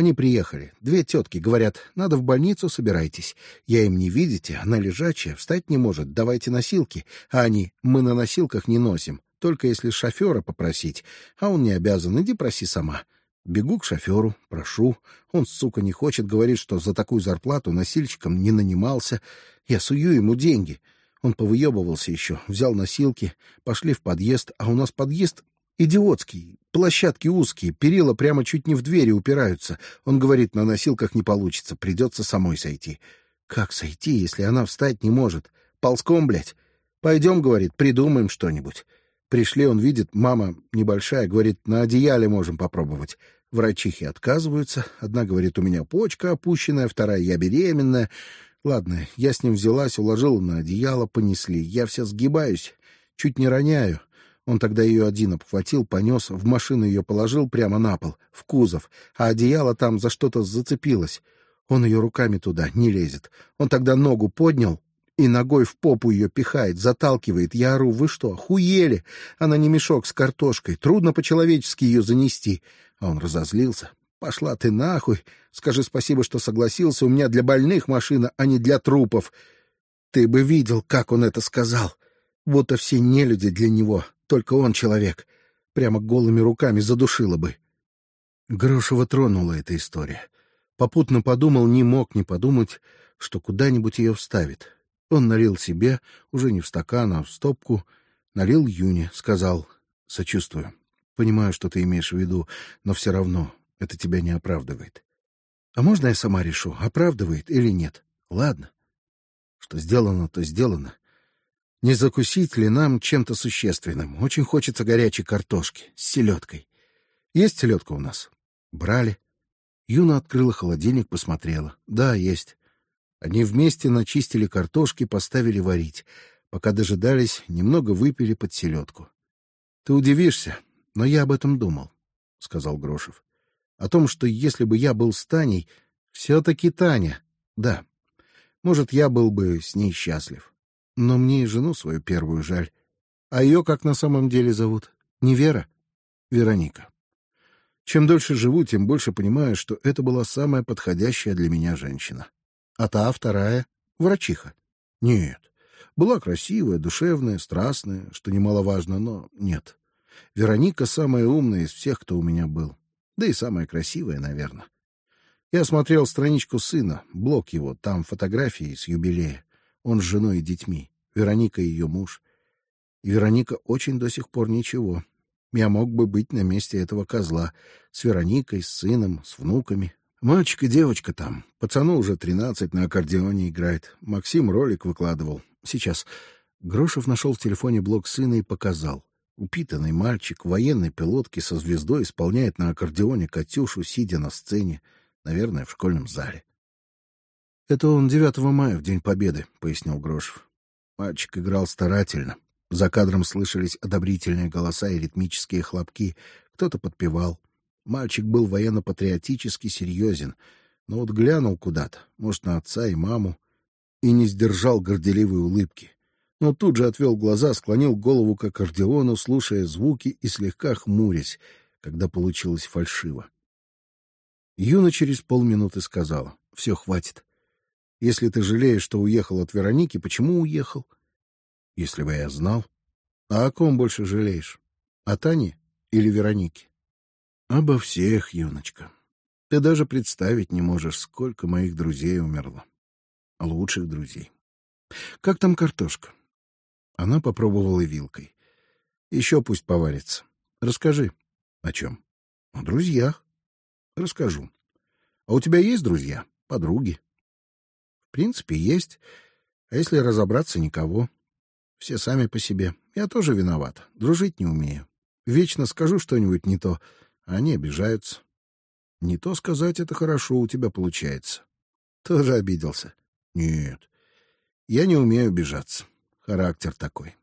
Они приехали. Две тетки говорят, надо в больницу, собирайтесь. Я им не видите, она лежачая, встать не может, давайте носилки. А они, мы на носилках не носим, только если шофера попросить. А он не обязан, иди проси сама. Бегу к шоферу, прошу. Он, сука, не хочет, говорит, что за такую зарплату носильщиком не нанимался. Я сую ему деньги. Он повыебывался еще, взял носилки, пошли в подъезд, а у нас подъезд идиотский, площадки узкие, перила прямо чуть не в двери упираются. Он говорит, на носилках не получится, придется самой сойти. Как сойти, если она встать не может? Ползком, блядь. Пойдем, говорит, придумаем что-нибудь. Пришли, он видит, мама небольшая, говорит, на одеяле можем попробовать. Врачихи отказываются. Одна говорит, у меня почка опущенная, вторая, я беременная. Ладно, я с ним взялась, уложила на одеяло, понесли. Я вся сгибаюсь, чуть не роняю. Он тогда ее один обхватил, понес, в машину ее положил прямо на пол, в кузов, а одеяло там за что-то зацепилось. Он ее руками туда не лезет. Он тогда ногу поднял, и ногой в попу ее пихает, заталкивает. Я ору, вы что, охуели? Она не мешок с картошкой, трудно по-человечески ее занести. А он разозлился. Пошла ты нахуй. Скажи спасибо, что согласился. У меня для больных машина, а не для трупов. Ты бы видел, как он это сказал. Будто все нелюди для него, только он человек. Прямо голыми руками задушила бы. Грошева тронула эта история. Попутно подумал, не мог не подумать, что куда-нибудь ее вставит. Он налил себе, уже не в стакан, а в стопку, налил Юне, сказал: "Сочувствую. Понимаю, что ты имеешь в виду, но все равно это тебя не оправдывает. А можно я сама решу, оправдывает или нет? Ладно. Что сделано, то сделано. Не закусить ли нам чем-то существенным? Очень хочется горячей картошки с селедкой. Есть селедка у нас? Брали. Юна открыла холодильник, посмотрела. Да, есть. Они вместе начистили картошки, поставили варить. Пока дожидались, немного выпили под селедку. Ты удивишься, но я об этом думал, сказал Грошев. О том, что если бы я был с Таней, все-таки Таня, да, может, я был бы с ней счастлив. Но мне и жену свою первую жаль. А ее как на самом деле зовут? Не Вера, Вероника. Чем дольше живу, тем больше понимаю, что это была самая подходящая для меня женщина а та вторая — врачиха. Нет, была красивая, душевная, страстная, что немаловажно, но нет. Вероника самая умная из всех, кто у меня был, да и самая красивая, наверное. Я смотрел страничку сына, блог его, там фотографии с юбилея. Он с женой и детьми, Вероника ее муж. И Вероника очень до сих пор ничего. Я мог бы быть на месте этого козла с Вероникой, с сыном, с внуками, Мальчик и девочка там. Пацану уже тринадцать, на аккордеоне играет. Максим ролик выкладывал. Сейчас Грошев нашел в телефоне блог сына и показал. Упитанный мальчик в военной пилотке со звездой исполняет на аккордеоне Катюшу, сидя на сцене, наверное, в школьном зале. Это он 9 мая, в день Победы, пояснил Грошев. Мальчик играл старательно. За кадром слышались одобрительные голоса и ритмические хлопки. Кто-то подпевал. Мальчик был военно-патриотически серьезен, но вот глянул куда-то, может, на отца и маму, и не сдержал горделивой улыбки. Но тут же отвел глаза, склонил голову к аккордеону, слушая звуки и слегка хмурясь, когда получилось фальшиво. Юна через полминуты сказала: «Все, хватит. Если ты жалеешь, что уехал от Вероники, почему уехал? Если бы я знал. А о ком больше жалеешь? О Тане или Веронике? Обо всех, юночка. Ты даже представить не можешь, сколько моих друзей умерло. Лучших друзей. Как там картошка? Она попробовала вилкой. Еще пусть поварится. Расскажи. О чем? О друзьях. Расскажу. А у тебя есть друзья? Подруги? В принципе, есть. А если разобраться, никого. Все сами по себе. Я тоже виноват. Дружить не умею. Вечно скажу что-нибудь не то, они обижаются. Не то сказать, это хорошо у тебя получается. Тоже обиделся. Нет. Я не умею обижаться. Характер такой.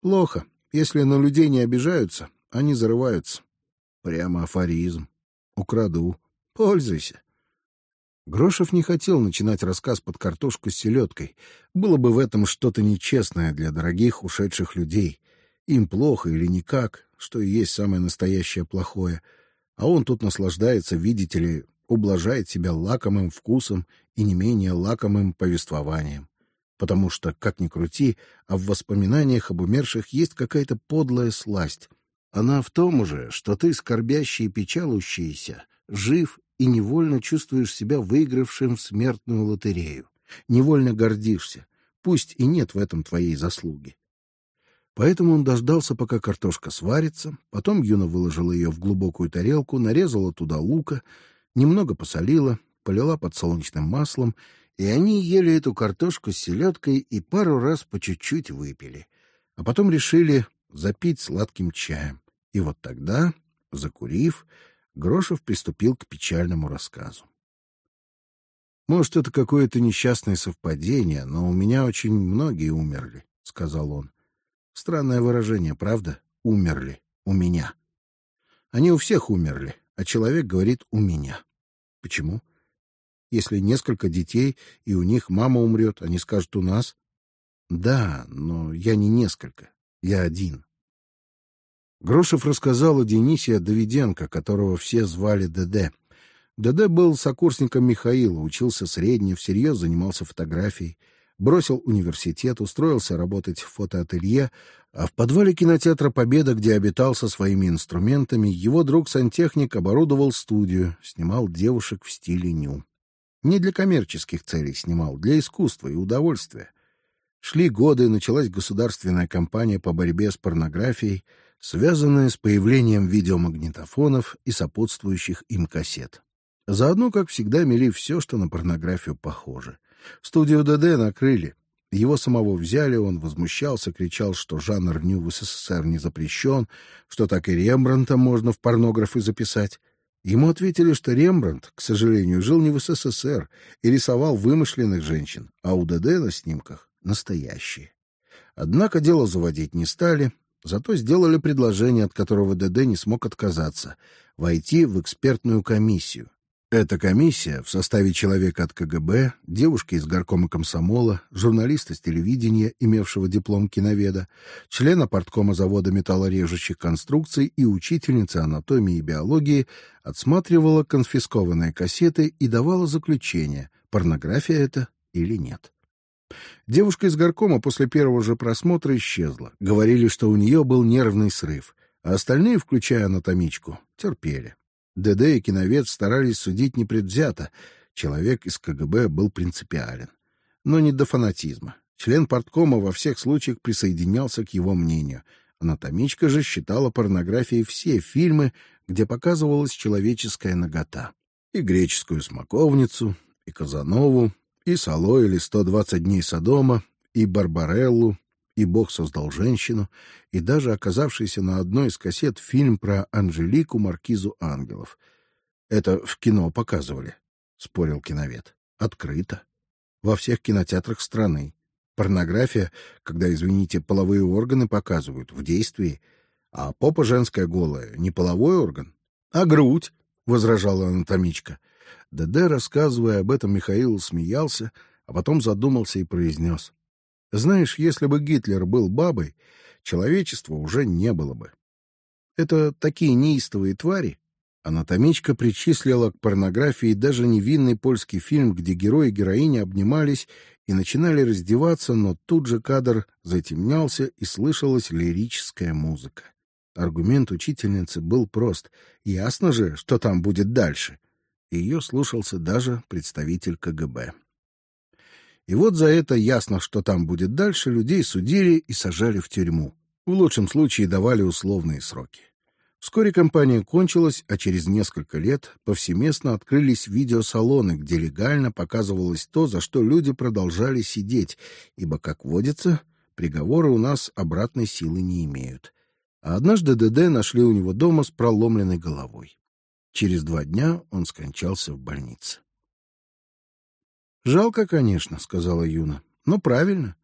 Плохо. Если на людей не обижаются, они зарываются. Прямо афоризм. Украду. Пользуйся. Грошев не хотел начинать рассказ под картошку с селедкой. Было бы в этом что-то нечестное для дорогих ушедших людей. Им плохо или никак, что и есть самое настоящее плохое. А он тут наслаждается, видите ли, ублажает себя лакомым вкусом и не менее лакомым повествованием. Потому что, как ни крути, а в воспоминаниях об умерших есть какая-то подлая сласть. Она в том же, что ты, скорбящий и печалущийся, жив и невольно чувствуешь себя выигравшим в смертную лотерею. Невольно гордишься, пусть и нет в этом твоей заслуги. Поэтому он дождался, пока картошка сварится, потом Юна выложила ее в глубокую тарелку, нарезала туда лука, немного посолила, полила подсолнечным маслом, и они ели эту картошку с селедкой и пару раз по чуть-чуть выпили, а потом решили запить сладким чаем. И вот тогда, закурив, Грошев приступил к печальному рассказу. Может, это какое-то несчастное совпадение, но у меня очень многие умерли, сказал он. Странное выражение, правда? Умерли у меня. Они у всех умерли, а человек говорит у меня. Почему? Если несколько детей и у них мама умрет, они скажут у нас. Да, но я не несколько, я один. Грошев рассказал о Денисе Давиденко, которого все звали ДД. ДД был сокурсником Михаила, учился средне, всерьез занимался фотографией, бросил университет, устроился работать в фотоателье, а в подвале кинотеатра Победа, где обитал со своими инструментами, его друг сантехник оборудовал студию, снимал девушек в стиле ню. Не для коммерческих целей снимал, для искусства и удовольствия. Шли годы, началась государственная кампания по борьбе с порнографией связанное с появлением видеомагнитофонов и сопутствующих им кассет. Заодно, как всегда, мели все, что на порнографию похоже. Студию ДД накрыли. Его самого взяли, он возмущался, кричал, что жанр ню в СССР не запрещен, что так и Рембрандта можно в порнографы записать. Ему ответили, что Рембрандт, к сожалению, жил не в СССР и рисовал вымышленных женщин, а у ДД на снимках настоящие. Однако дело заводить не стали, Зато сделали предложение, от которого ДД не смог отказаться — войти в экспертную комиссию. Эта комиссия в составе человека от КГБ, девушки из горкома комсомола, журналиста с телевидения, имевшего диплом киноведа, члена порткома завода металлорежущих конструкций и учительницы анатомии и биологии отсматривала конфискованные кассеты и давала заключение, порнография это или нет. Девушка из горкома после первого же просмотра исчезла. Говорили, что у нее был нервный срыв, а остальные, включая анатомичку, терпели. ДД и киновед старались судить непредвзято. Человек из КГБ был принципиален, но не до фанатизма. Член порткома во всех случаях присоединялся к его мнению. Анатомичка же считала порнографией все фильмы, где показывалась человеческая нагота. И греческую смоковницу, и Казанову, и Сало или сто двадцать дней Содома, и Барбареллу, и Бог создал женщину, и даже оказавшийся на одной из кассет фильм про Анжелику Маркизу ангелов. Это в кино показывали, спорил киновед. Открыто. Во всех кинотеатрах страны. Порнография, когда, извините, половые органы показывают в действии, а попа женская голая не половой орган, а грудь, возражала анатомичка. ДД, рассказывая об этом, Михаил смеялся, а потом задумался и произнес: "Знаешь, если бы Гитлер был бабой, человечества уже не было бы. Это такие неистовые твари". Анатомичка причислила к порнографии даже невинный польский фильм, где герой и героиня обнимались и начинали раздеваться, но тут же кадр затемнялся и слышалась лирическая музыка. Аргумент учительницы был прост: ясно же, что там будет дальше и ее слушался даже представитель КГБ. И вот за это ясно, что там будет дальше, людей судили и сажали в тюрьму. В лучшем случае давали условные сроки. Вскоре кампания кончилась, а через несколько лет повсеместно открылись видеосалоны, где легально показывалось то, за что люди продолжали сидеть, ибо, как водится, приговоры у нас обратной силы не имеют. А однажды ДД нашли у него дома с проломленной головой. Через два дня он скончался в больнице. Жалко, конечно, сказала Юна, но правильно.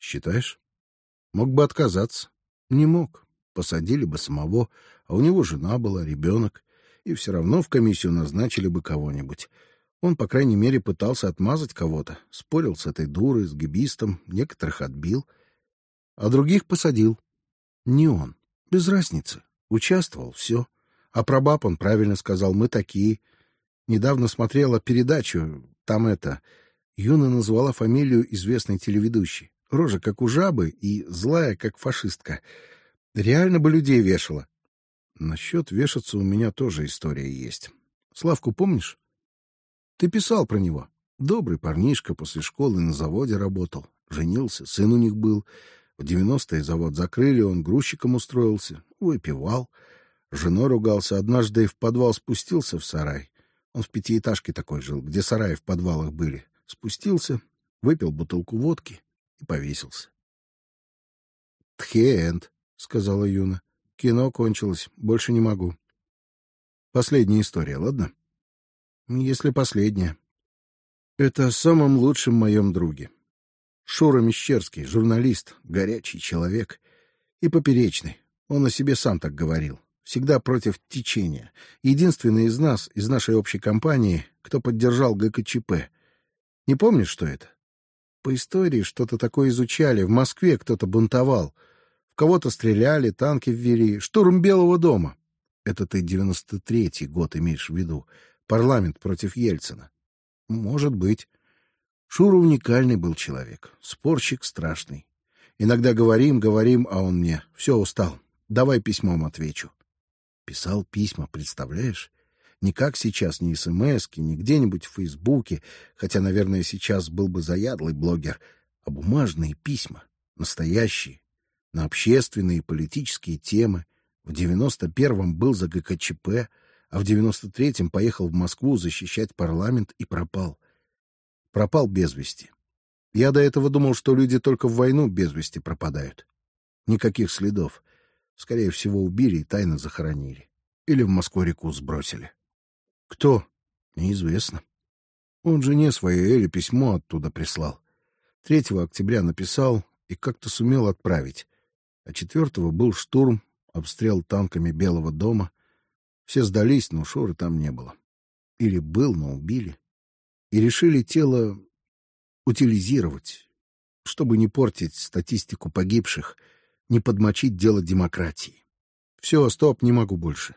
Считаешь? Мог бы отказаться. Не мог. Посадили бы самого, а у него жена была, ребенок, и все равно в комиссию назначили бы кого-нибудь. Он, по крайней мере, пытался отмазать кого-то, спорил с этой дурой, с гибистом, некоторых отбил, а других посадил. Не он, без разницы, участвовал, все. А про баб он правильно сказал, мы такие. Недавно смотрела передачу, там это... Юна назвала фамилию известной телеведущей. Рожа как у жабы и злая как фашистка. Реально бы людей вешала. Насчет вешаться у меня тоже история есть. Славку помнишь? Ты писал про него. Добрый парнишка, после школы на заводе работал, женился, сын у них был. В девяностые завод закрыли, он грузчиком устроился, выпивал, женой ругался. Однажды и в подвал спустился в сарай. Он в пятиэтажке такой жил, где сараи в подвалах были. Спустился, выпил бутылку водки и повесился. Тхенд, сказала Юна. Кино кончилось, больше не могу. Последняя история, ладно? Если последняя. Это о самом лучшем моем друге. Шура Мещерский, журналист, горячий человек и поперечный. Он о себе сам так говорил. Всегда против течения. Единственный из нас, из нашей общей компании, кто поддержал ГКЧП. Не помнишь, что это? По истории что-то такое изучали. В Москве кто-то бунтовал. В кого-то стреляли, танки ввели. Штурм Белого дома. Это ты девяносто третий год имеешь в виду. Парламент против Ельцина. Может быть. Шура уникальный был человек, спорщик страшный. Иногда говорим, говорим, а он мне: все устал. Давай письмом отвечу. Писал письма, представляешь? Не как сейчас, не СМСки, не где-нибудь в Фейсбуке, хотя, наверное, сейчас был бы заядлый блогер, а бумажные письма, настоящие, на общественные и политические темы. В девяносто первом был за ГКЧП, а в девяносто третьем поехал в Москву защищать парламент и пропал. Пропал без вести. Я до этого думал, что люди только в войну без вести пропадают. Никаких следов. Скорее всего, убили и тайно захоронили. Или в Москву-реку сбросили. Кто? Неизвестно. Он жене своей Эле письмо оттуда прислал. 3 октября написал и как-то сумел отправить. А 4 был штурм, обстрел танками Белого дома. Все сдались, но Шуры там не было. Или был, но убили. И решили тело утилизировать, чтобы не портить статистику погибших, не подмочить дело демократии. Все, стоп, не могу больше.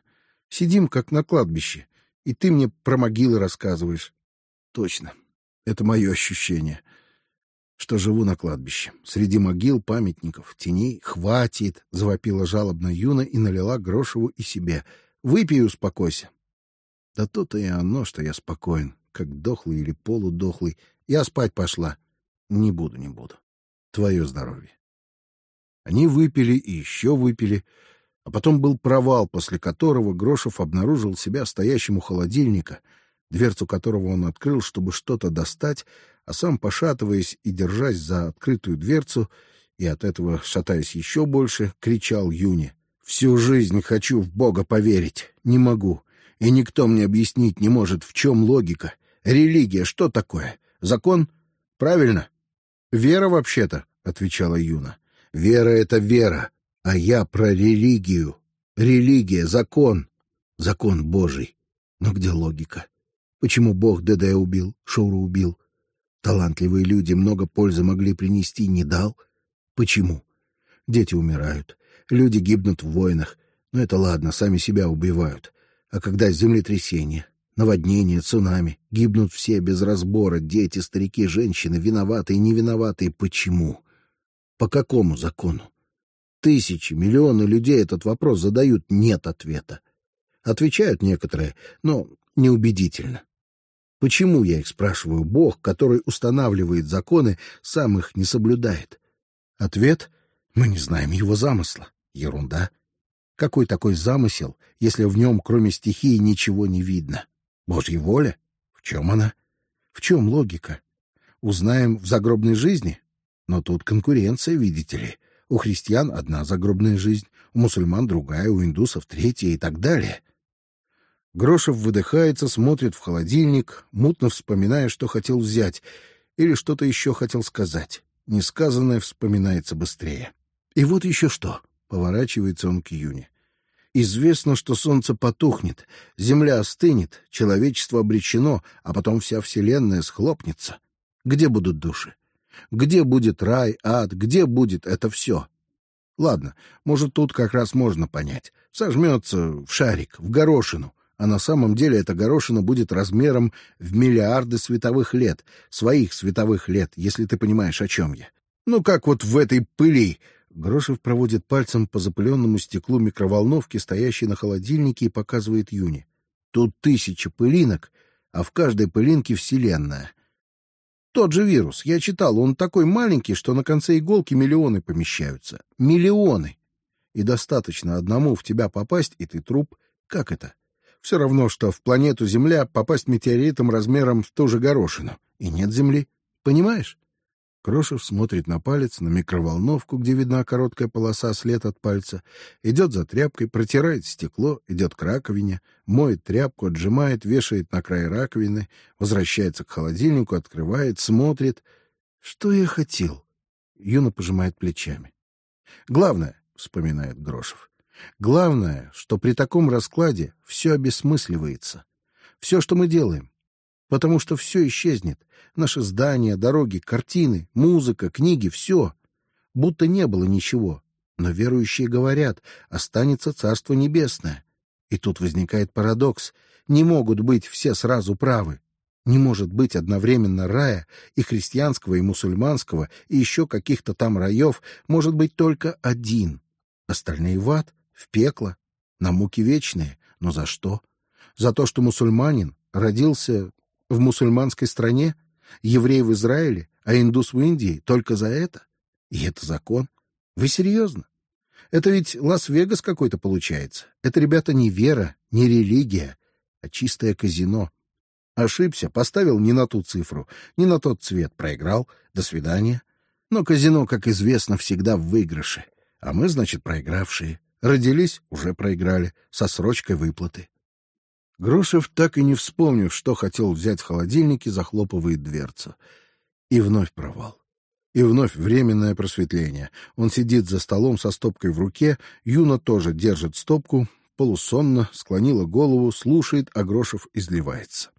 Сидим как на кладбище, и ты мне про могилы рассказываешь. Точно, это мое ощущение, что живу на кладбище, среди могил, памятников, теней. Хватит, завопила жалобно Юна и налила Грошеву и себе. Выпей, успокойся. Да то-то и оно, что я спокоен, как дохлый или полудохлый. Я спать пошла. Не буду, не буду. Твое здоровье. Они выпили и еще выпили, а потом был провал, после которого Грошев обнаружил себя стоящим у холодильника, дверцу которого он открыл, чтобы что-то достать, а сам, пошатываясь и держась за открытую дверцу, и от этого шатаясь еще больше, кричал Юне: "Всю жизнь хочу в Бога поверить, не могу, и никто мне объяснить не может, в чем логика. Религия что такое? Закон? Правильно? Вера вообще-то", отвечала Юна. "Вера это вера, а я про религию. Религия, закон, закон Божий. Но где логика? Почему Бог ДД убил, Шуру убил? Талантливые люди много пользы могли принести, не дал. Почему? Дети умирают, люди гибнут в войнах. Но это ладно, сами себя убивают. А когда землетрясение, наводнение, цунами, гибнут все без разбора, дети, старики, женщины, виноватые, не виноватые. Почему? По какому закону? Тысячи, миллионы людей этот вопрос задают, нет ответа. Отвечают некоторые, но неубедительно. Почему я их спрашиваю? Бог, который устанавливает законы, сам их не соблюдает. Ответ: мы не знаем его замысла. Ерунда. Какой такой замысел, если в нем, кроме стихии, ничего не видно? Божья воля? В чем она? В чем логика? Узнаем в загробной жизни. Но тут конкуренция, видите ли. У христиан одна загробная жизнь, у мусульман другая, у индусов третья и так далее. Грошев выдыхается, смотрит в холодильник, мутно вспоминая, что хотел взять или что-то еще хотел сказать. Несказанное вспоминается быстрее. И вот еще что. Поворачивается он к Юне. Известно, что солнце потухнет, земля остынет, человечество обречено, а потом вся вселенная схлопнется. Где будут души? Где будет рай, ад? Где будет это все? Ладно, может тут как раз можно понять. Сожмется в шарик, в горошину, а на самом деле эта горошина будет размером в миллиарды световых лет, своих световых лет, если ты понимаешь, о чем я. Ну как вот в этой пыли, Грошев проводит пальцем по запыленному стеклу микроволновки, стоящей на холодильнике, и показывает Юне. Тут тысяча пылинок, а в каждой пылинке вселенная. Тот же вирус. Я читал, он такой маленький, что на конце иголки миллионы помещаются. Миллионы. И достаточно одному в тебя попасть, и ты труп. Как это? Все равно, что в планету Земля попасть метеоритом размером в ту же горошину. И нет Земли. Понимаешь? Крошев смотрит на палец, на микроволновку, где видна короткая полоса след от пальца, идет за тряпкой, протирает стекло, идет к раковине, моет тряпку, отжимает, вешает на край раковины, возвращается к холодильнику, открывает, смотрит. Что я хотел? Юна пожимает плечами. Главное, вспоминает Грошев. Главное, что при таком раскладе все обесмысливается. Все, что мы делаем, потому что все исчезнет. Наши здания, дороги, картины, музыка, книги — все. Будто не было ничего. Но верующие говорят, останется Царство Небесное. И тут возникает парадокс. Не могут быть все сразу правы. Не может быть одновременно рая и христианского, и мусульманского, и еще каких-то там раев. Может быть только один. Остальные в ад, в пекло, на муки вечные. Но за что? За то, что мусульманин родился в мусульманской стране, еврей в Израиле, а индус в Индии только за это? И это закон? Вы серьезно? Это ведь Лас-Вегас какой-то получается. Это, ребята, не вера, не религия, а чистое казино. Ошибся, поставил не на ту цифру, не на тот цвет, проиграл. До свидания. Но казино, как известно, всегда в выигрыше. А мы, значит, проигравшие. Родились, уже проиграли, со срочкой выплаты. Грушев, так и не вспомнив, что хотел взять в холодильнике, захлопывает дверцу. И вновь провал. И вновь временное просветление. Он сидит за столом со стопкой в руке, Юна тоже держит стопку, полусонно, склонила голову, слушает, а Грошев изливается.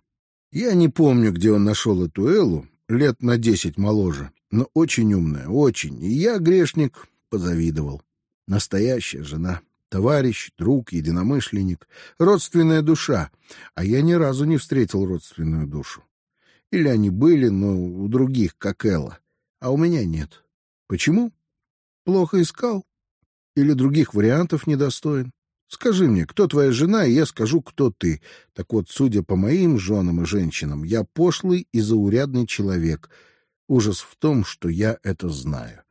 Я не помню, где он нашел эту Эллу, лет на десять моложе, но очень умная, очень. И я, грешник, позавидовал. Настоящая жена товарищ, друг, единомышленник, родственная душа, а я ни разу не встретил родственную душу. Или они были, но у других, как Элла, а у меня нет. Почему? Плохо искал? Или других вариантов недостоин? Скажи мне, кто твоя жена, и я скажу, кто ты. Так вот, судя по моим женам и женщинам, я пошлый и заурядный человек. Ужас в том, что я это знаю.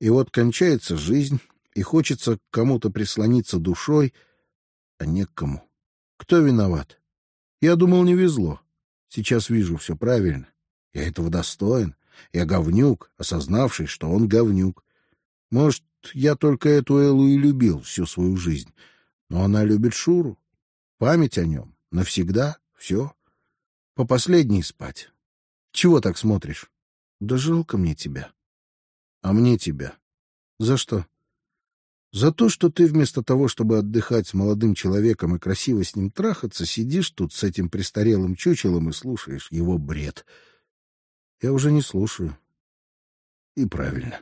И вот кончается жизнь, и хочется кому-то прислониться душой, а не к кому. Кто виноват? Я думал, не везло. Сейчас вижу все правильно. Я этого достоин. Я говнюк, осознавший, что он говнюк. Может, я только эту Эллу и любил всю свою жизнь, но она любит Шуру. Память о нем навсегда, все. По последней спать. Чего так смотришь? Да жалко мне тебя. А мне тебя. За что? За то, что ты вместо того, чтобы отдыхать с молодым человеком и красиво с ним трахаться, сидишь тут с этим престарелым чучелом и слушаешь его бред. Я уже не слушаю. И правильно.